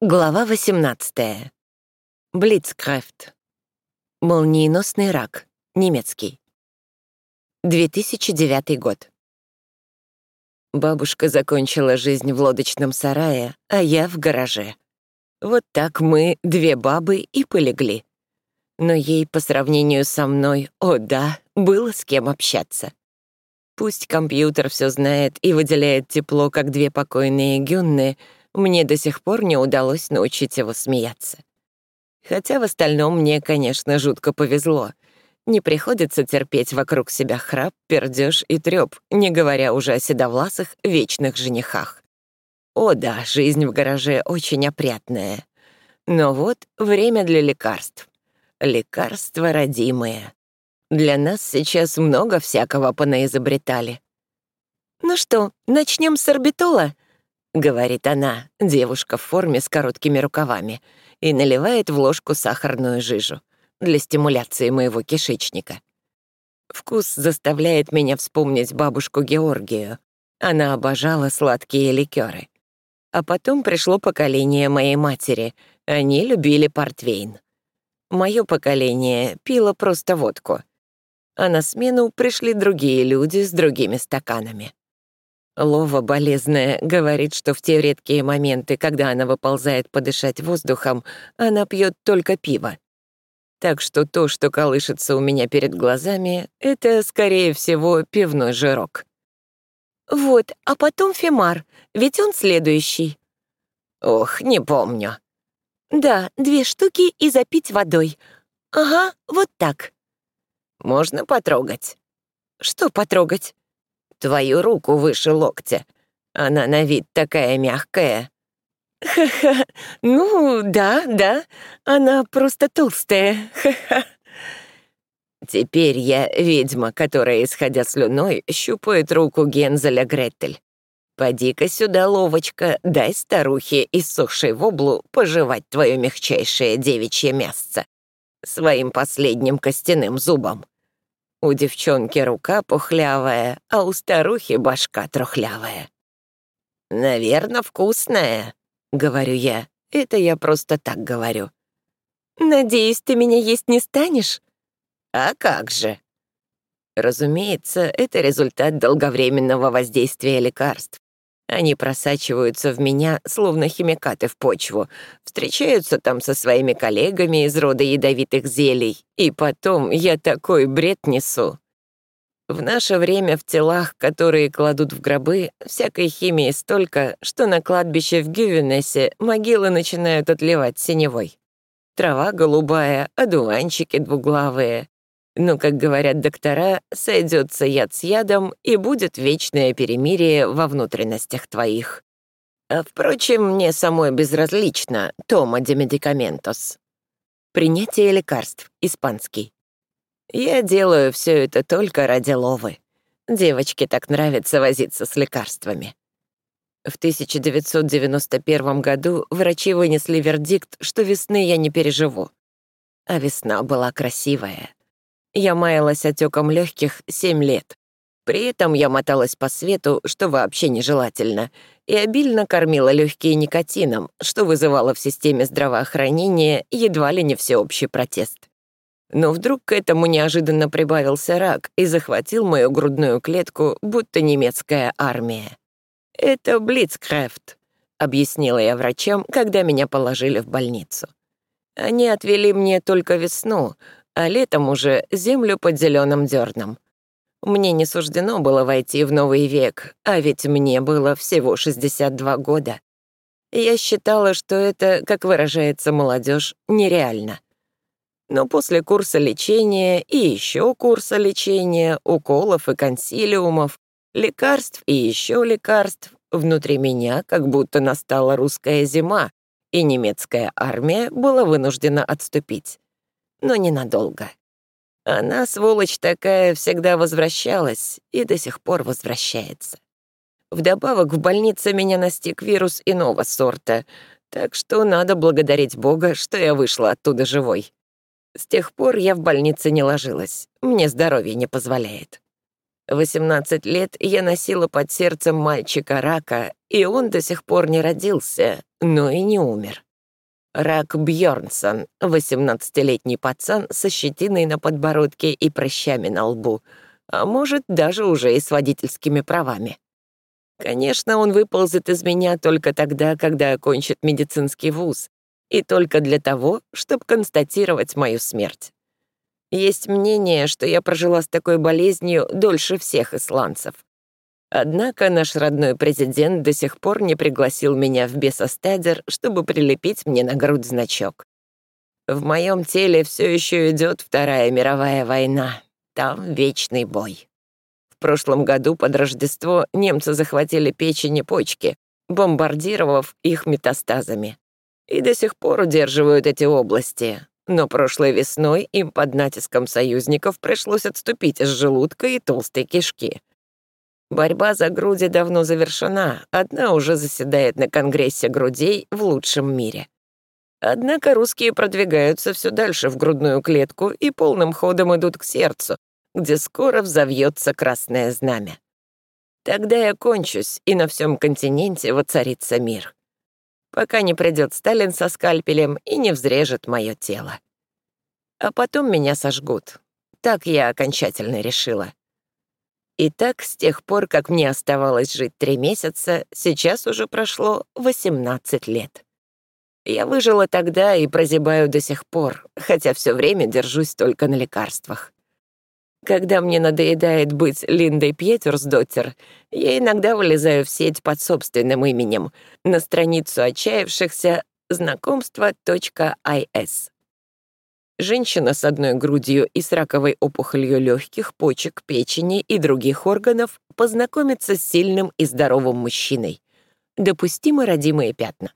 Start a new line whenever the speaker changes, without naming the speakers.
Глава 18. Блицкрафт. Молниеносный рак. Немецкий. 2009 год. Бабушка закончила жизнь в лодочном сарае, а я в гараже. Вот так мы, две бабы, и полегли. Но ей, по сравнению со мной, о да, было с кем общаться. Пусть компьютер все знает и выделяет тепло, как две покойные гюнны — мне до сих пор не удалось научить его смеяться. Хотя в остальном мне, конечно, жутко повезло. Не приходится терпеть вокруг себя храп, пердеж и трёп, не говоря уже о седовласых вечных женихах. О да, жизнь в гараже очень опрятная. Но вот время для лекарств. Лекарства родимые. Для нас сейчас много всякого понаизобретали. «Ну что, начнем с орбитола?» — говорит она, девушка в форме с короткими рукавами, и наливает в ложку сахарную жижу для стимуляции моего кишечника. Вкус заставляет меня вспомнить бабушку Георгию. Она обожала сладкие ликеры. А потом пришло поколение моей матери. Они любили портвейн. Мое поколение пило просто водку. А на смену пришли другие люди с другими стаканами. Лова болезная говорит, что в те редкие моменты, когда она выползает подышать воздухом, она пьет только пиво. Так что то, что колышется у меня перед глазами, это, скорее всего, пивной жирок. «Вот, а потом Фемар, ведь он следующий». «Ох, не помню». «Да, две штуки и запить водой. Ага, вот так». «Можно потрогать?» «Что потрогать?» Твою руку выше локтя. Она на вид такая мягкая». «Ха-ха, ну да, да, она просто толстая, ха-ха». Теперь я ведьма, которая, исходя слюной, щупает руку Гензеля Гретель. Поди-ка сюда, ловочка, дай старухе, иссохшей воблу, пожевать твое мягчайшее девичье мясце своим последним костяным зубом. У девчонки рука пухлявая, а у старухи башка трухлявая. «Наверно, вкусная», — говорю я. Это я просто так говорю. «Надеюсь, ты меня есть не станешь?» «А как же?» Разумеется, это результат долговременного воздействия лекарств. Они просачиваются в меня, словно химикаты в почву, встречаются там со своими коллегами из рода ядовитых зелий, и потом я такой бред несу. В наше время в телах, которые кладут в гробы, всякой химии столько, что на кладбище в Гювенесе могилы начинают отливать синевой. Трава голубая, одуванчики двуглавые, но, как говорят доктора, сойдется яд с ядом, и будет вечное перемирие во внутренностях твоих. А, впрочем, мне самой безразлично, тома де медикаментос. Принятие лекарств, испанский. Я делаю все это только ради Ловы. Девочке так нравится возиться с лекарствами. В 1991 году врачи вынесли вердикт, что весны я не переживу. А весна была красивая. Я маялась отеком легких семь лет. При этом я моталась по свету, что вообще нежелательно, и обильно кормила легкие никотином, что вызывало в системе здравоохранения едва ли не всеобщий протест. Но вдруг к этому неожиданно прибавился рак и захватил мою грудную клетку, будто немецкая армия. «Это Блицкрафт», — объяснила я врачам, когда меня положили в больницу. Они отвели мне только весну, а летом уже землю под зеленым дерном. Мне не суждено было войти в новый век, а ведь мне было всего 62 года. Я считала, что это, как выражается молодежь, нереально. Но после курса лечения и еще курса лечения, уколов и консилиумов, лекарств и еще лекарств, внутри меня как будто настала русская зима, и немецкая армия была вынуждена отступить но ненадолго. Она, сволочь такая, всегда возвращалась и до сих пор возвращается. Вдобавок в больнице меня настиг вирус иного сорта, так что надо благодарить Бога, что я вышла оттуда живой. С тех пор я в больнице не ложилась, мне здоровье не позволяет. 18 лет я носила под сердцем мальчика рака, и он до сих пор не родился, но и не умер. Рак Бьорнсон, 18-летний пацан со щетиной на подбородке и прыщами на лбу, а может, даже уже и с водительскими правами. Конечно, он выползет из меня только тогда, когда окончит медицинский вуз, и только для того, чтобы констатировать мою смерть. Есть мнение, что я прожила с такой болезнью дольше всех исландцев. Однако наш родной президент до сих пор не пригласил меня в Бесостадер, чтобы прилепить мне на грудь значок. В моем теле все еще идет Вторая мировая война. Там вечный бой. В прошлом году под Рождество немцы захватили печень и почки, бомбардировав их метастазами. И до сих пор удерживают эти области. Но прошлой весной им под натиском союзников пришлось отступить из желудка и толстой кишки. Борьба за груди давно завершена, одна уже заседает на Конгрессе грудей в лучшем мире. Однако русские продвигаются все дальше в грудную клетку и полным ходом идут к сердцу, где скоро взовьется красное знамя. Тогда я кончусь, и на всем континенте воцарится мир. Пока не придет Сталин со скальпелем и не взрежет мое тело. А потом меня сожгут. Так я окончательно решила. И так, с тех пор, как мне оставалось жить три месяца, сейчас уже прошло 18 лет. Я выжила тогда и прозябаю до сих пор, хотя все время держусь только на лекарствах. Когда мне надоедает быть Линдой Пьетерсдоттер, я иногда вылезаю в сеть под собственным именем на страницу отчаявшихся знакомства.ис. Женщина с одной грудью и с раковой опухолью легких, почек, печени и других органов познакомится с сильным и здоровым мужчиной. Допустимы родимые пятна.